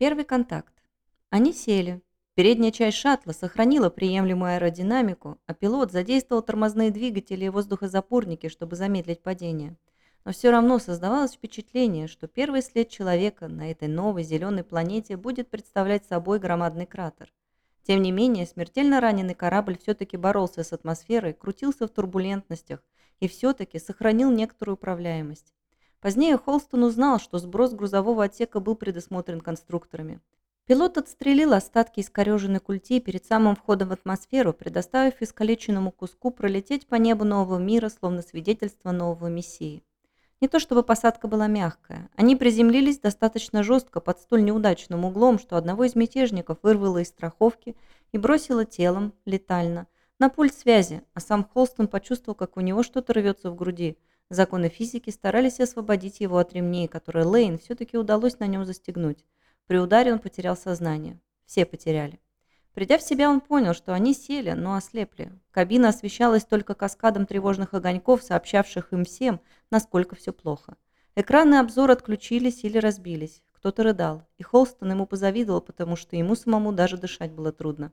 Первый контакт. Они сели. Передняя часть шаттла сохранила приемлемую аэродинамику, а пилот задействовал тормозные двигатели и воздухозапорники, чтобы замедлить падение. Но все равно создавалось впечатление, что первый след человека на этой новой зеленой планете будет представлять собой громадный кратер. Тем не менее, смертельно раненый корабль все-таки боролся с атмосферой, крутился в турбулентностях и все-таки сохранил некоторую управляемость. Позднее Холстон узнал, что сброс грузового отсека был предусмотрен конструкторами. Пилот отстрелил остатки искореженной культи перед самым входом в атмосферу, предоставив искалеченному куску пролететь по небу нового мира, словно свидетельство нового мессии. Не то чтобы посадка была мягкая. Они приземлились достаточно жестко под столь неудачным углом, что одного из мятежников вырвало из страховки и бросило телом, летально, на пульт связи, а сам Холстон почувствовал, как у него что-то рвется в груди. Законы физики старались освободить его от ремней, которые Лейн все-таки удалось на нем застегнуть. При ударе он потерял сознание. Все потеряли. Придя в себя, он понял, что они сели, но ослепли. Кабина освещалась только каскадом тревожных огоньков, сообщавших им всем, насколько все плохо. Экраны обзора отключились или разбились. Кто-то рыдал, и Холстон ему позавидовал, потому что ему самому даже дышать было трудно.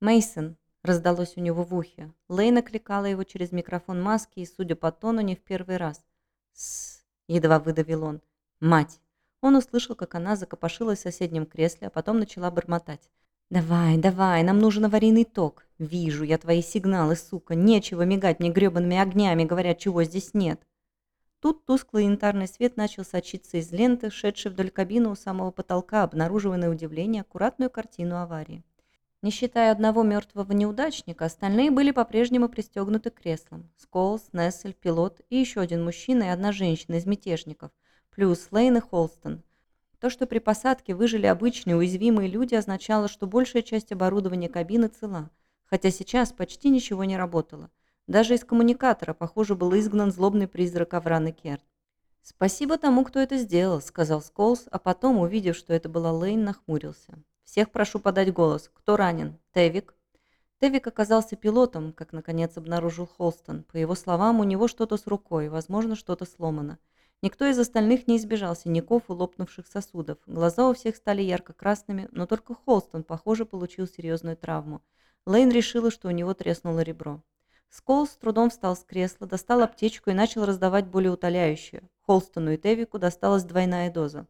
Мейсон раздалось у него в ухе. Лейн окликала его через микрофон маски и, судя по тону, не в первый раз. «С...» — едва выдавил он. «Мать!» Он услышал, как она закопошилась в соседнем кресле, а потом начала бормотать. «Давай, давай, нам нужен аварийный ток. Вижу я твои сигналы, сука. Нечего мигать мне гребаными огнями, говорят, чего здесь нет». Тут тусклый янтарный свет начал сочиться из ленты, шедшей вдоль кабины у самого потолка, обнаруживая на удивление аккуратную картину аварии. Не считая одного мертвого неудачника, остальные были по-прежнему пристегнуты к креслам. Сколс, Нессель, пилот и еще один мужчина и одна женщина из мятежников, плюс Лейн и Холстон. То, что при посадке выжили обычные уязвимые люди, означало, что большая часть оборудования кабины цела, хотя сейчас почти ничего не работало. Даже из коммуникатора, похоже, был изгнан злобный призрак Авраны Керт. «Спасибо тому, кто это сделал», — сказал Сколс, а потом, увидев, что это была Лейн, нахмурился. «Всех прошу подать голос. Кто ранен? Тевик?» Тевик оказался пилотом, как наконец обнаружил Холстон. По его словам, у него что-то с рукой, возможно, что-то сломано. Никто из остальных не избежал синяков и лопнувших сосудов. Глаза у всех стали ярко-красными, но только Холстон, похоже, получил серьезную травму. Лейн решила, что у него треснуло ребро. Скол с трудом встал с кресла, достал аптечку и начал раздавать болеутоляющее. Холстону и Тевику досталась двойная доза.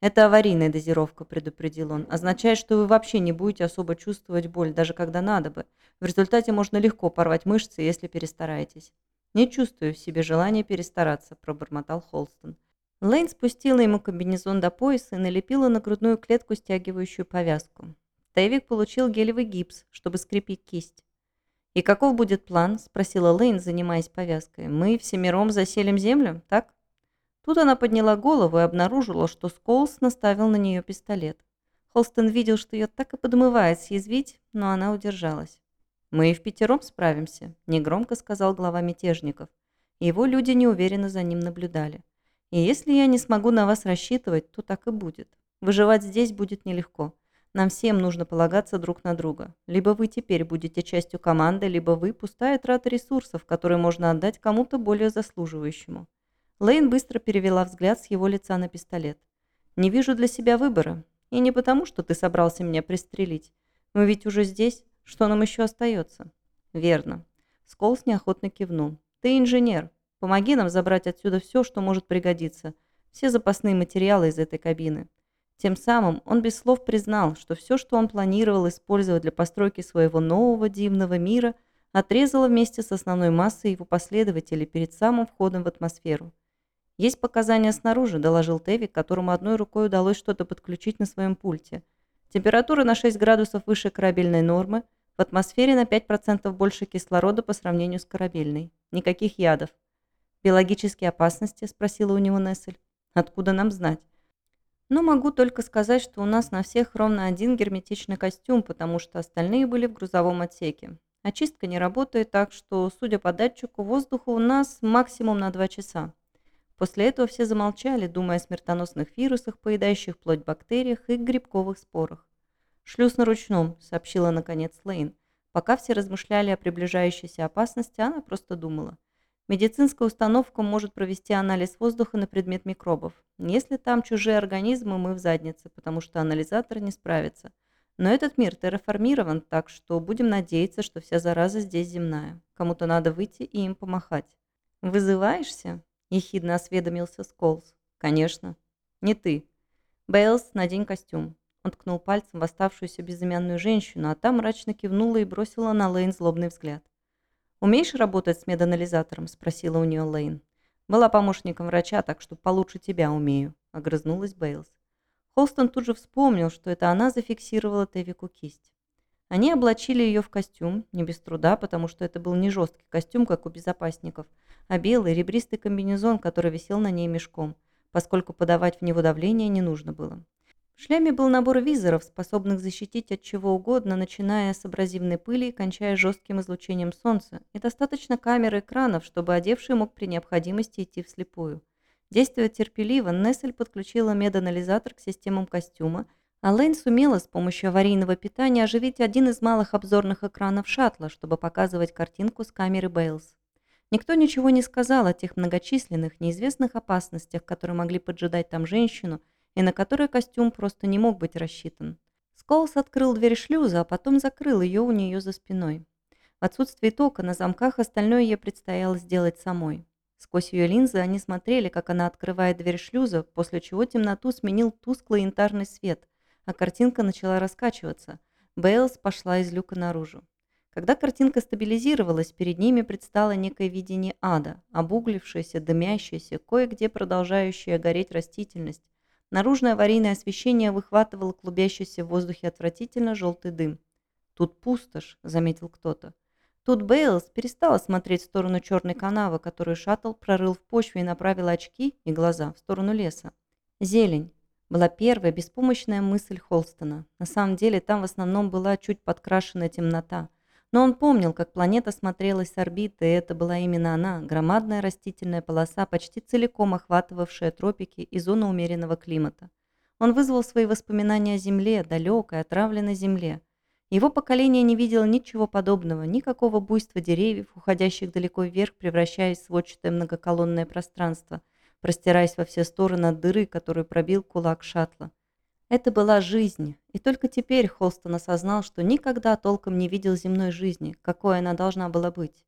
«Это аварийная дозировка», – предупредил он. «Означает, что вы вообще не будете особо чувствовать боль, даже когда надо бы. В результате можно легко порвать мышцы, если перестараетесь». «Не чувствую в себе желания перестараться», – пробормотал Холстон. Лейн спустила ему комбинезон до пояса и налепила на грудную клетку стягивающую повязку. Тейвик получил гелевый гипс, чтобы скрепить кисть. «И каков будет план?» – спросила Лейн, занимаясь повязкой. «Мы всемиром заселим землю, так?» Тут она подняла голову и обнаружила, что Сколс наставил на нее пистолет. Холстон видел, что ее так и подмывает съязвить, но она удержалась. «Мы и в пятером справимся», – негромко сказал глава мятежников. Его люди неуверенно за ним наблюдали. «И если я не смогу на вас рассчитывать, то так и будет. Выживать здесь будет нелегко. Нам всем нужно полагаться друг на друга. Либо вы теперь будете частью команды, либо вы – пустая трата ресурсов, которые можно отдать кому-то более заслуживающему». Лейн быстро перевела взгляд с его лица на пистолет. «Не вижу для себя выбора. И не потому, что ты собрался меня пристрелить. Мы ведь уже здесь. Что нам еще остается? Верно. Сколс неохотно кивнул. Ты инженер. Помоги нам забрать отсюда все, что может пригодиться. Все запасные материалы из этой кабины. Тем самым он без слов признал, что все, что он планировал использовать для постройки своего нового дивного мира, отрезало вместе с основной массой его последователей перед самым входом в атмосферу. «Есть показания снаружи», – доложил Теви, которому одной рукой удалось что-то подключить на своем пульте. «Температура на 6 градусов выше корабельной нормы – в атмосфере на 5% больше кислорода по сравнению с корабельной. Никаких ядов. «Биологические опасности?» – спросила у него Нессель. «Откуда нам знать?» «Ну, могу только сказать, что у нас на всех ровно один герметичный костюм, потому что остальные были в грузовом отсеке. Очистка не работает, так что, судя по датчику воздуха, у нас максимум на 2 часа. После этого все замолчали, думая о смертоносных вирусах, поедающих плоть бактериях и грибковых спорах. «Шлюз на ручном», — сообщила наконец Лейн. Пока все размышляли о приближающейся опасности, она просто думала. Медицинская установка может провести анализ воздуха на предмет микробов. Если там чужие организмы, мы в заднице, потому что анализатор не справится. Но этот мир терраформирован, так что будем надеяться, что вся зараза здесь земная. Кому-то надо выйти и им помахать. «Вызываешься?» – ехидно осведомился Сколс. «Конечно. Не ты. Бейлс, надень костюм». Он ткнул пальцем в оставшуюся безымянную женщину, а та мрачно кивнула и бросила на Лейн злобный взгляд. «Умеешь работать с меданализатором?» – спросила у нее Лейн. «Была помощником врача, так что получше тебя умею», – огрызнулась Бейлс. Холстон тут же вспомнил, что это она зафиксировала Тевику кисть. Они облачили ее в костюм, не без труда, потому что это был не жесткий костюм, как у безопасников, а белый ребристый комбинезон, который висел на ней мешком, поскольку подавать в него давление не нужно было. В шлеме был набор визоров, способных защитить от чего угодно, начиная с абразивной пыли и кончая жестким излучением солнца, и достаточно камер и экранов, чтобы одевший мог при необходимости идти вслепую. Действуя терпеливо, Нессель подключила меданализатор к системам костюма, а Лейн сумела с помощью аварийного питания оживить один из малых обзорных экранов шаттла, чтобы показывать картинку с камеры Бейлс. Никто ничего не сказал о тех многочисленных, неизвестных опасностях, которые могли поджидать там женщину, и на которой костюм просто не мог быть рассчитан. Сколс открыл дверь шлюза, а потом закрыл ее у нее за спиной. В отсутствии тока на замках остальное ей предстояло сделать самой. Сквозь ее линзы они смотрели, как она открывает дверь шлюза, после чего темноту сменил тусклый янтарный свет, а картинка начала раскачиваться. Бейлс пошла из люка наружу. Когда картинка стабилизировалась, перед ними предстало некое видение ада, обуглившееся, дымящееся, кое-где продолжающая гореть растительность, Наружное аварийное освещение выхватывало клубящийся в воздухе отвратительно желтый дым. «Тут пустошь», — заметил кто-то. Тут Бейлс перестала смотреть в сторону черной канавы, которую шаттл прорыл в почве и направил очки и глаза в сторону леса. «Зелень» была первая беспомощная мысль Холстона. На самом деле там в основном была чуть подкрашенная темнота — но он помнил, как планета смотрелась с орбиты, и это была именно она, громадная растительная полоса, почти целиком охватывавшая тропики и зону умеренного климата. Он вызвал свои воспоминания о Земле, далекой, отравленной Земле. Его поколение не видело ничего подобного, никакого буйства деревьев, уходящих далеко вверх, превращаясь в сводчатое многоколонное пространство, простираясь во все стороны от дыры, которую пробил кулак шаттла. Это была жизнь, и только теперь Холстон осознал, что никогда толком не видел земной жизни, какой она должна была быть.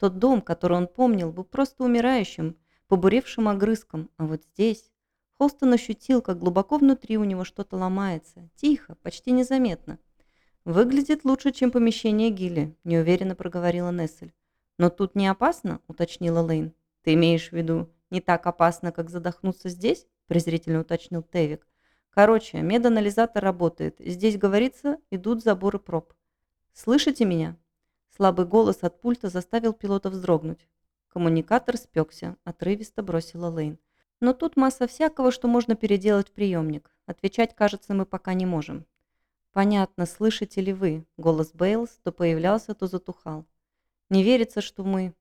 Тот дом, который он помнил, был просто умирающим, побуревшим огрызком, а вот здесь... Холстон ощутил, как глубоко внутри у него что-то ломается, тихо, почти незаметно. «Выглядит лучше, чем помещение Гилли», – неуверенно проговорила Нессель. «Но тут не опасно?» – уточнила Лейн. «Ты имеешь в виду, не так опасно, как задохнуться здесь?» – презрительно уточнил Тевик. Короче, меданализатор работает. Здесь говорится, идут заборы проб. Слышите меня? Слабый голос от пульта заставил пилота вздрогнуть. Коммуникатор спекся, отрывисто бросила Лейн. Но тут масса всякого, что можно переделать в приемник. Отвечать, кажется, мы пока не можем. Понятно, слышите ли вы? Голос Бейлс то появлялся, то затухал. Не верится, что мы...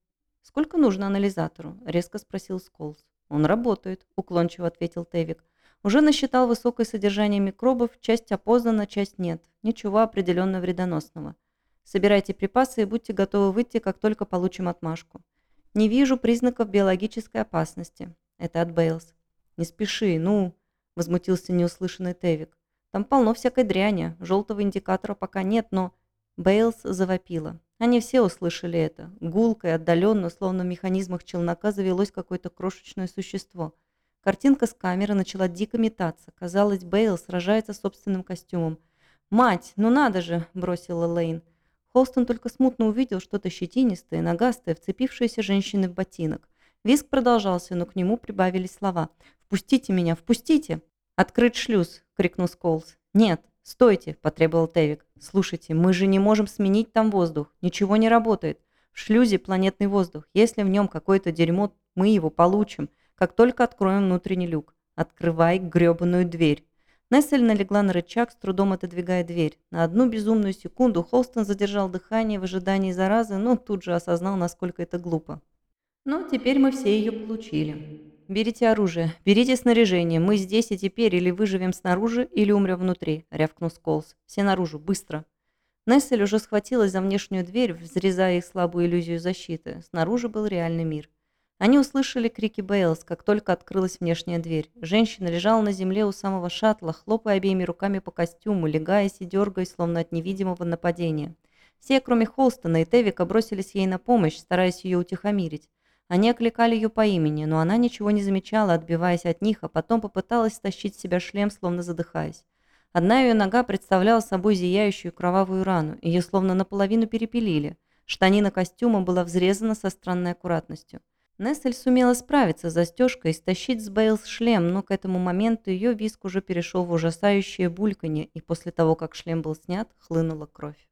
Сколько нужно анализатору? Резко спросил Сколс. Он работает, уклончиво ответил Тевик. Уже насчитал высокое содержание микробов, часть опознана, часть нет. Ничего определенно вредоносного. Собирайте припасы и будьте готовы выйти, как только получим отмашку. Не вижу признаков биологической опасности. Это от Бейлс. Не спеши, ну, возмутился неуслышанный Тевик. Там полно всякой дряни, желтого индикатора пока нет, но... Бейлс завопила. Они все услышали это. Гулко и отдаленно, словно в механизмах челнока, завелось какое-то крошечное существо – Картинка с камеры начала дико метаться. Казалось, Бейл сражается с собственным костюмом. «Мать, ну надо же!» – бросила Лейн. Холстон только смутно увидел что-то щетинистое, ногастое, вцепившееся женщины в ботинок. Виск продолжался, но к нему прибавились слова. «Впустите меня, впустите!» «Открыть шлюз!» – крикнул Сколс. «Нет, стойте!» – потребовал Тевик. «Слушайте, мы же не можем сменить там воздух. Ничего не работает. В шлюзе планетный воздух. Если в нем какое-то дерьмо, мы его получим как только откроем внутренний люк. Открывай гребаную дверь. Нессель налегла на рычаг, с трудом отодвигая дверь. На одну безумную секунду Холстон задержал дыхание в ожидании заразы, но тут же осознал, насколько это глупо. Но теперь мы все ее получили. «Берите оружие, берите снаряжение. Мы здесь и теперь или выживем снаружи, или умрем внутри», — рявкнул Сколс. «Все наружу, быстро!» Нессель уже схватилась за внешнюю дверь, взрезая их слабую иллюзию защиты. Снаружи был реальный мир. Они услышали крики Бейлс, как только открылась внешняя дверь. Женщина лежала на земле у самого шаттла, хлопая обеими руками по костюму, легаясь и дергаясь, словно от невидимого нападения. Все, кроме Холстона и Тевика, бросились ей на помощь, стараясь ее утихомирить. Они окликали ее по имени, но она ничего не замечала, отбиваясь от них, а потом попыталась стащить с себя шлем, словно задыхаясь. Одна ее нога представляла собой зияющую кровавую рану, ее словно наполовину перепилили. Штанина костюма была взрезана со странной аккуратностью. Нессель сумела справиться с застежкой и стащить с Бейлс шлем, но к этому моменту ее виск уже перешел в ужасающее бульканье, и после того, как шлем был снят, хлынула кровь.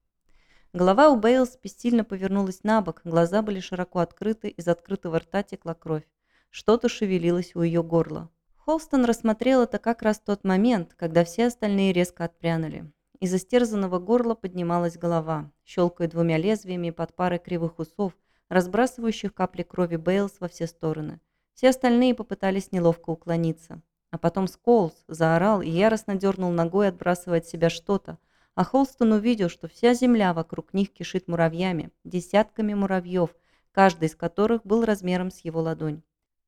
Голова у Бейлс бессильно повернулась на бок, глаза были широко открыты, из открытого рта текла кровь. Что-то шевелилось у ее горла. Холстон рассмотрел это как раз тот момент, когда все остальные резко отпрянули. Из истерзанного горла поднималась голова, щелкая двумя лезвиями под парой кривых усов, разбрасывающих капли крови Бейлс во все стороны. Все остальные попытались неловко уклониться. А потом Сколс заорал и яростно дернул ногой, отбрасывая от себя что-то, а Холстон увидел, что вся земля вокруг них кишит муравьями, десятками муравьев, каждый из которых был размером с его ладонь.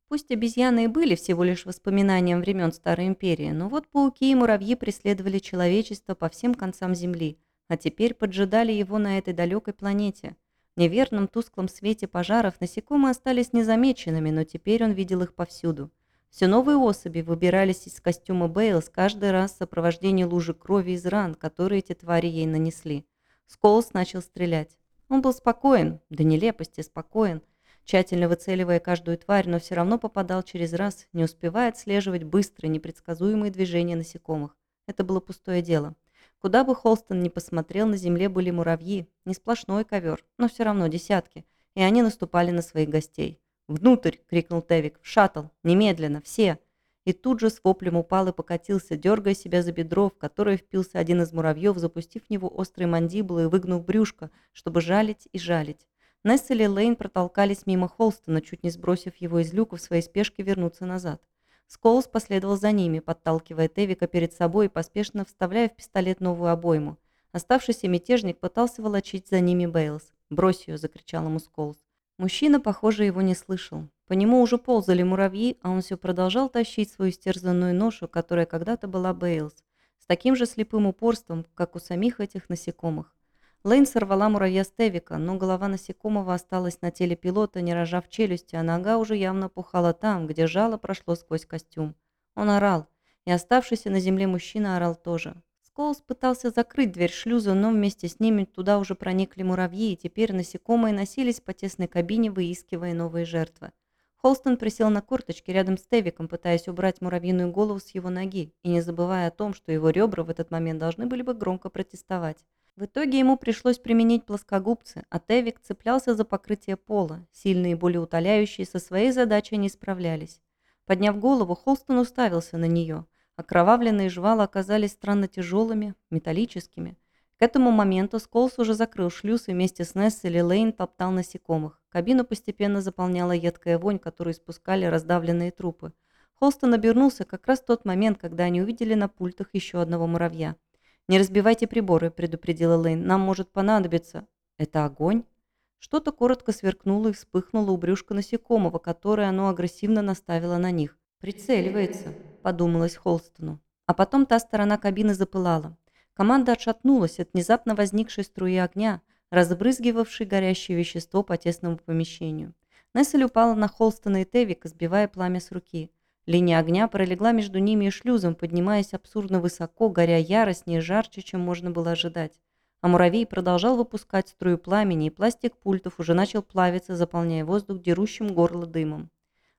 Пусть обезьяны и были всего лишь воспоминанием времен Старой Империи, но вот пауки и муравьи преследовали человечество по всем концам Земли, а теперь поджидали его на этой далекой планете. В неверном тусклом свете пожаров насекомые остались незамеченными, но теперь он видел их повсюду. Все новые особи выбирались из костюма Бейлс каждый раз в сопровождении лужи крови из ран, которые эти твари ей нанесли. Сколс начал стрелять. Он был спокоен, до нелепости спокоен, тщательно выцеливая каждую тварь, но все равно попадал через раз, не успевая отслеживать быстрые, непредсказуемые движения насекомых. Это было пустое дело. Куда бы Холстон ни посмотрел, на земле были муравьи, не сплошной ковер, но все равно десятки, и они наступали на своих гостей. «Внутрь!» — крикнул Тевик. «В шаттл! Немедленно! Все!» И тут же с воплем упал и покатился, дергая себя за бедро, в которое впился один из муравьев, запустив в него острые мандибулы и выгнув брюшко, чтобы жалить и жалить. Нессель и Лейн протолкались мимо Холстона, чуть не сбросив его из люка в своей спешке вернуться назад. Сколс последовал за ними, подталкивая Тевика перед собой и поспешно вставляя в пистолет новую обойму. Оставшийся мятежник пытался волочить за ними Бейлс. «Брось ее!» – закричал ему Сколс. Мужчина, похоже, его не слышал. По нему уже ползали муравьи, а он все продолжал тащить свою стерзанную ношу, которая когда-то была Бейлс, с таким же слепым упорством, как у самих этих насекомых. Лейн сорвала муравья с Тевика, но голова насекомого осталась на теле пилота, не рожав челюсти, а нога уже явно пухала там, где жало прошло сквозь костюм. Он орал, и оставшийся на земле мужчина орал тоже. Сколс пытался закрыть дверь шлюза, но вместе с ними туда уже проникли муравьи, и теперь насекомые носились по тесной кабине, выискивая новые жертвы. Холстон присел на корточки рядом с Тевиком, пытаясь убрать муравьиную голову с его ноги, и не забывая о том, что его ребра в этот момент должны были бы громко протестовать. В итоге ему пришлось применить плоскогубцы, а Тевик цеплялся за покрытие пола. Сильные болеутоляющие со своей задачей не справлялись. Подняв голову, Холстон уставился на нее. Окровавленные жвала оказались странно тяжелыми, металлическими. К этому моменту Сколс уже закрыл шлюз и вместе с Нессель Лейн топтал насекомых. Кабину постепенно заполняла едкая вонь, которую испускали раздавленные трупы. Холстон обернулся как раз в тот момент, когда они увидели на пультах еще одного муравья. «Не разбивайте приборы», – предупредила Лейн. «Нам может понадобиться». «Это огонь?» Что-то коротко сверкнуло и вспыхнуло у брюшка насекомого, которое оно агрессивно наставило на них. «Прицеливается», – подумалось Холстону. А потом та сторона кабины запылала. Команда отшатнулась от внезапно возникшей струи огня, разбрызгивавшей горящее вещество по тесному помещению. Нессель упала на Холстона и Тевика, сбивая пламя с руки. Линия огня пролегла между ними и шлюзом, поднимаясь абсурдно высоко, горя яростнее и жарче, чем можно было ожидать. А муравей продолжал выпускать струю пламени, и пластик пультов уже начал плавиться, заполняя воздух дерущим горло дымом.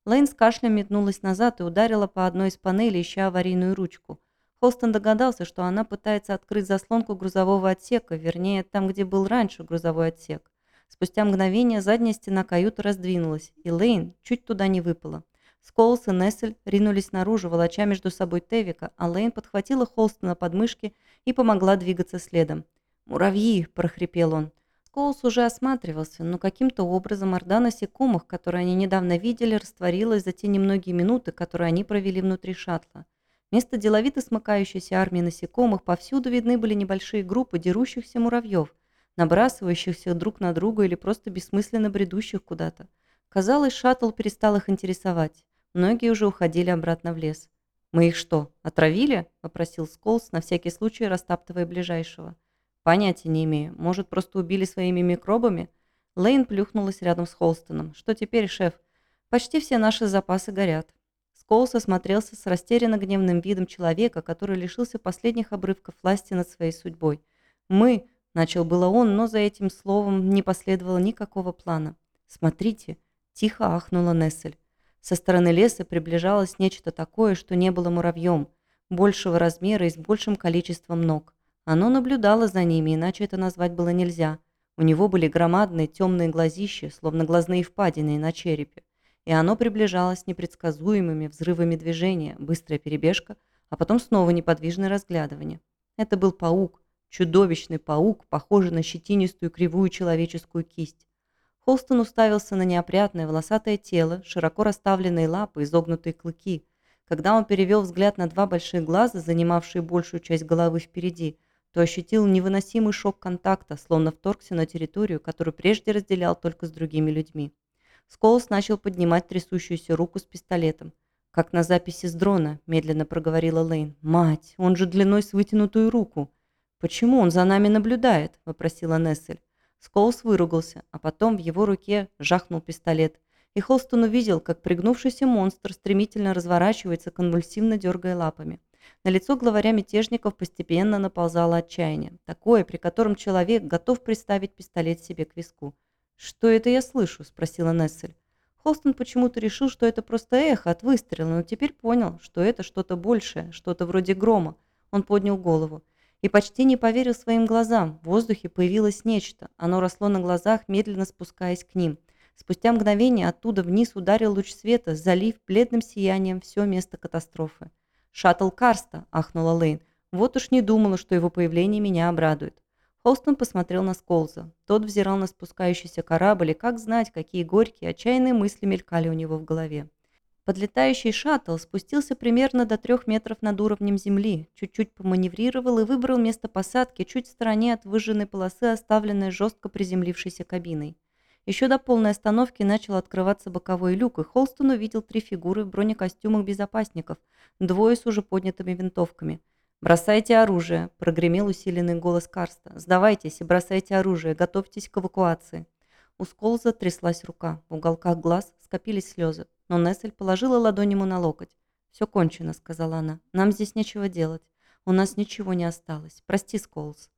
Лейн с кашлем метнулась назад и ударила по одной из панелей, ища аварийную ручку. Холстон догадался, что она пытается открыть заслонку грузового отсека, вернее, там, где был раньше грузовой отсек. Спустя мгновение задняя стена каюты раздвинулась, и Лейн чуть туда не выпала. Сколс и Нессель ринулись наружу, волоча между собой Тевика, а Лейн подхватила Холстона под мышки и помогла двигаться следом. «Муравьи!» – прохрипел он. Коулс уже осматривался, но каким-то образом орда насекомых, которые они недавно видели, растворилась за те немногие минуты, которые они провели внутри шаттла. Вместо деловито смыкающейся армии насекомых повсюду видны были небольшие группы дерущихся муравьев, набрасывающихся друг на друга или просто бессмысленно бредущих куда-то. Казалось, шаттл перестал их интересовать. Многие уже уходили обратно в лес. «Мы их что, отравили?» – попросил Сколс, на всякий случай растаптывая ближайшего. «Понятия не имею. Может, просто убили своими микробами?» Лейн плюхнулась рядом с Холстоном. «Что теперь, шеф? Почти все наши запасы горят». Сколс осмотрелся с растерянно гневным видом человека, который лишился последних обрывков власти над своей судьбой. «Мы...» – начал было он, но за этим словом не последовало никакого плана. «Смотрите!» – тихо ахнула Нессель. Со стороны леса приближалось нечто такое, что не было муравьем, большего размера и с большим количеством ног. Оно наблюдало за ними, иначе это назвать было нельзя. У него были громадные темные глазища, словно глазные впадины на черепе. И оно приближалось непредсказуемыми взрывами движения, быстрая перебежка, а потом снова неподвижное разглядывание. Это был паук, чудовищный паук, похожий на щетинистую кривую человеческую кисть. Холстон уставился на неопрятное волосатое тело, широко расставленные лапы, изогнутые клыки. Когда он перевел взгляд на два большие глаза, занимавшие большую часть головы впереди, то ощутил невыносимый шок контакта, словно вторгся на территорию, которую прежде разделял только с другими людьми. Сколос начал поднимать трясущуюся руку с пистолетом. «Как на записи с дрона», – медленно проговорила Лейн. «Мать, он же длиной с вытянутую руку». «Почему он за нами наблюдает?» – вопросила Нессель. Сколс выругался, а потом в его руке жахнул пистолет. И Холстон увидел, как пригнувшийся монстр стремительно разворачивается, конвульсивно дергая лапами. На лицо главаря мятежников постепенно наползало отчаяние. Такое, при котором человек готов приставить пистолет себе к виску. «Что это я слышу?» – спросила Нессель. Холстон почему-то решил, что это просто эхо от выстрела, но теперь понял, что это что-то большее, что-то вроде грома. Он поднял голову и почти не поверил своим глазам. В воздухе появилось нечто. Оно росло на глазах, медленно спускаясь к ним. Спустя мгновение оттуда вниз ударил луч света, залив бледным сиянием все место катастрофы. «Шаттл Карста!» – ахнула Лейн. «Вот уж не думала, что его появление меня обрадует». Холстон посмотрел на Сколза. Тот взирал на спускающийся корабль, и как знать, какие горькие, отчаянные мысли мелькали у него в голове. Подлетающий шаттл спустился примерно до трех метров над уровнем земли, чуть-чуть поманеврировал и выбрал место посадки чуть в стороне от выжженной полосы, оставленной жестко приземлившейся кабиной. Еще до полной остановки начал открываться боковой люк, и Холстон увидел три фигуры в бронекостюмах безопасников, двое с уже поднятыми винтовками. «Бросайте оружие!» – прогремел усиленный голос Карста. «Сдавайтесь и бросайте оружие, готовьтесь к эвакуации!» У Сколза тряслась рука, в уголках глаз скопились слезы но Нессель положила ладонь ему на локоть. «Все кончено», — сказала она. «Нам здесь нечего делать. У нас ничего не осталось. Прости, Сколс».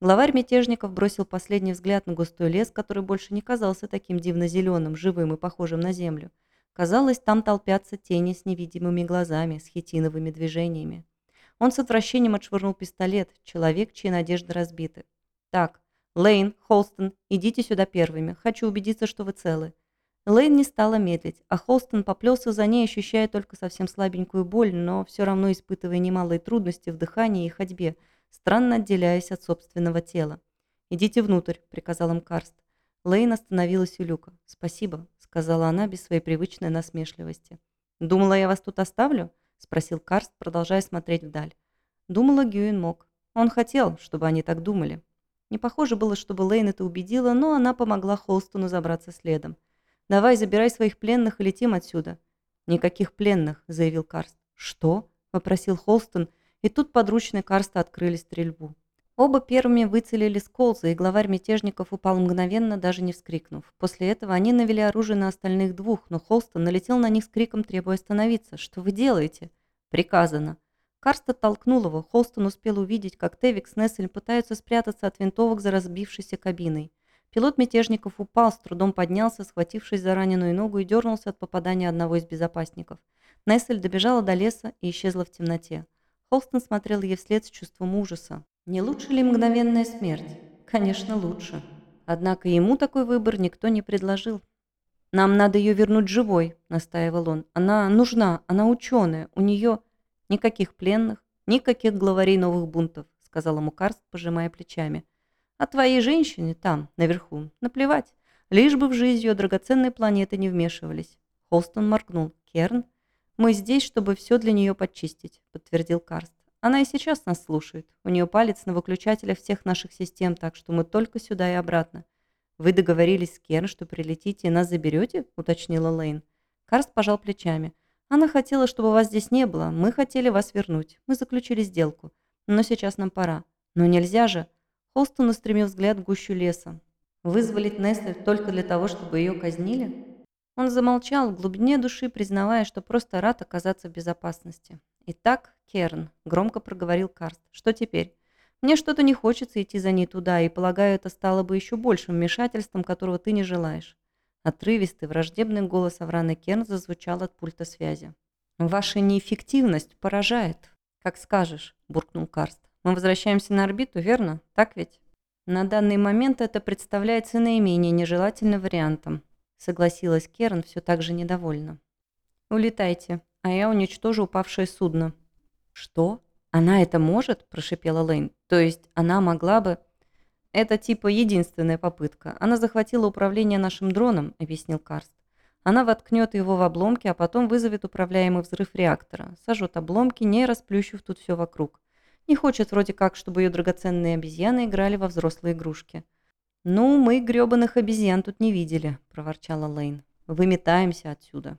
Главарь мятежников бросил последний взгляд на густой лес, который больше не казался таким дивно-зеленым, живым и похожим на землю. Казалось, там толпятся тени с невидимыми глазами, с хитиновыми движениями. Он с отвращением отшвырнул пистолет, человек, чьи надежды разбиты. «Так, Лейн, Холстон, идите сюда первыми. Хочу убедиться, что вы целы. Лейн не стала медлить, а Холстон поплелся за ней, ощущая только совсем слабенькую боль, но все равно испытывая немалые трудности в дыхании и ходьбе, странно отделяясь от собственного тела. «Идите внутрь», — приказал им Карст. Лейн остановилась у люка. «Спасибо», — сказала она без своей привычной насмешливости. «Думала, я вас тут оставлю?» — спросил Карст, продолжая смотреть вдаль. Думала, Гюин мог. Он хотел, чтобы они так думали. Не похоже было, чтобы Лейн это убедила, но она помогла Холстону забраться следом. Давай, забирай своих пленных и летим отсюда». «Никаких пленных», — заявил Карст. «Что?» — попросил Холстон, и тут подручные Карста открыли стрельбу. Оба первыми выцелили Сколза, и главарь мятежников упал мгновенно, даже не вскрикнув. После этого они навели оружие на остальных двух, но Холстон налетел на них с криком, требуя остановиться. «Что вы делаете?» «Приказано». Карст оттолкнул его. Холстон успел увидеть, как Тевик с Нессель пытаются спрятаться от винтовок за разбившейся кабиной. Пилот мятежников упал, с трудом поднялся, схватившись за раненую ногу и дернулся от попадания одного из безопасников. Нессель добежала до леса и исчезла в темноте. Холстон смотрел ей вслед с чувством ужаса. Не лучше ли мгновенная смерть? Конечно, лучше. Однако ему такой выбор никто не предложил. «Нам надо ее вернуть живой», — настаивал он. «Она нужна, она ученая, у нее никаких пленных, никаких главарей новых бунтов», — сказал ему Карст, пожимая плечами. А твоей женщине там, наверху, наплевать. Лишь бы в жизнь ее драгоценной планеты не вмешивались. Холстон моргнул. Керн? Мы здесь, чтобы все для нее подчистить, подтвердил Карст. Она и сейчас нас слушает. У нее палец на выключателях всех наших систем, так что мы только сюда и обратно. «Вы договорились с Керн, что прилетите и нас заберете?» – уточнила Лейн. Карст пожал плечами. «Она хотела, чтобы вас здесь не было. Мы хотели вас вернуть. Мы заключили сделку. Но сейчас нам пора. Но нельзя же!» Холстон устремил взгляд в гущу леса. «Вызволить Нессель только для того, чтобы ее казнили?» Он замолчал в глубине души, признавая, что просто рад оказаться в безопасности. «Итак, Керн», – громко проговорил Карст, – «что теперь? Мне что-то не хочется идти за ней туда, и, полагаю, это стало бы еще большим вмешательством, которого ты не желаешь». Отрывистый, враждебный голос Авраны Керн зазвучал от пульта связи. «Ваша неэффективность поражает». «Как скажешь», – буркнул Карст. «Мы возвращаемся на орбиту, верно? Так ведь?» «На данный момент это представляется наименее нежелательным вариантом», – согласилась Керн все так же недовольна. «Улетайте, а я уничтожу упавшее судно». «Что? Она это может?» – прошипела Лейн. «То есть она могла бы...» «Это типа единственная попытка. Она захватила управление нашим дроном», – объяснил Карст. «Она воткнет его в обломки, а потом вызовет управляемый взрыв реактора. Сожжет обломки, не расплющив тут все вокруг. Не хочет вроде как, чтобы ее драгоценные обезьяны играли во взрослые игрушки». «Ну, мы грёбаных обезьян тут не видели», – проворчала Лейн. «Выметаемся отсюда».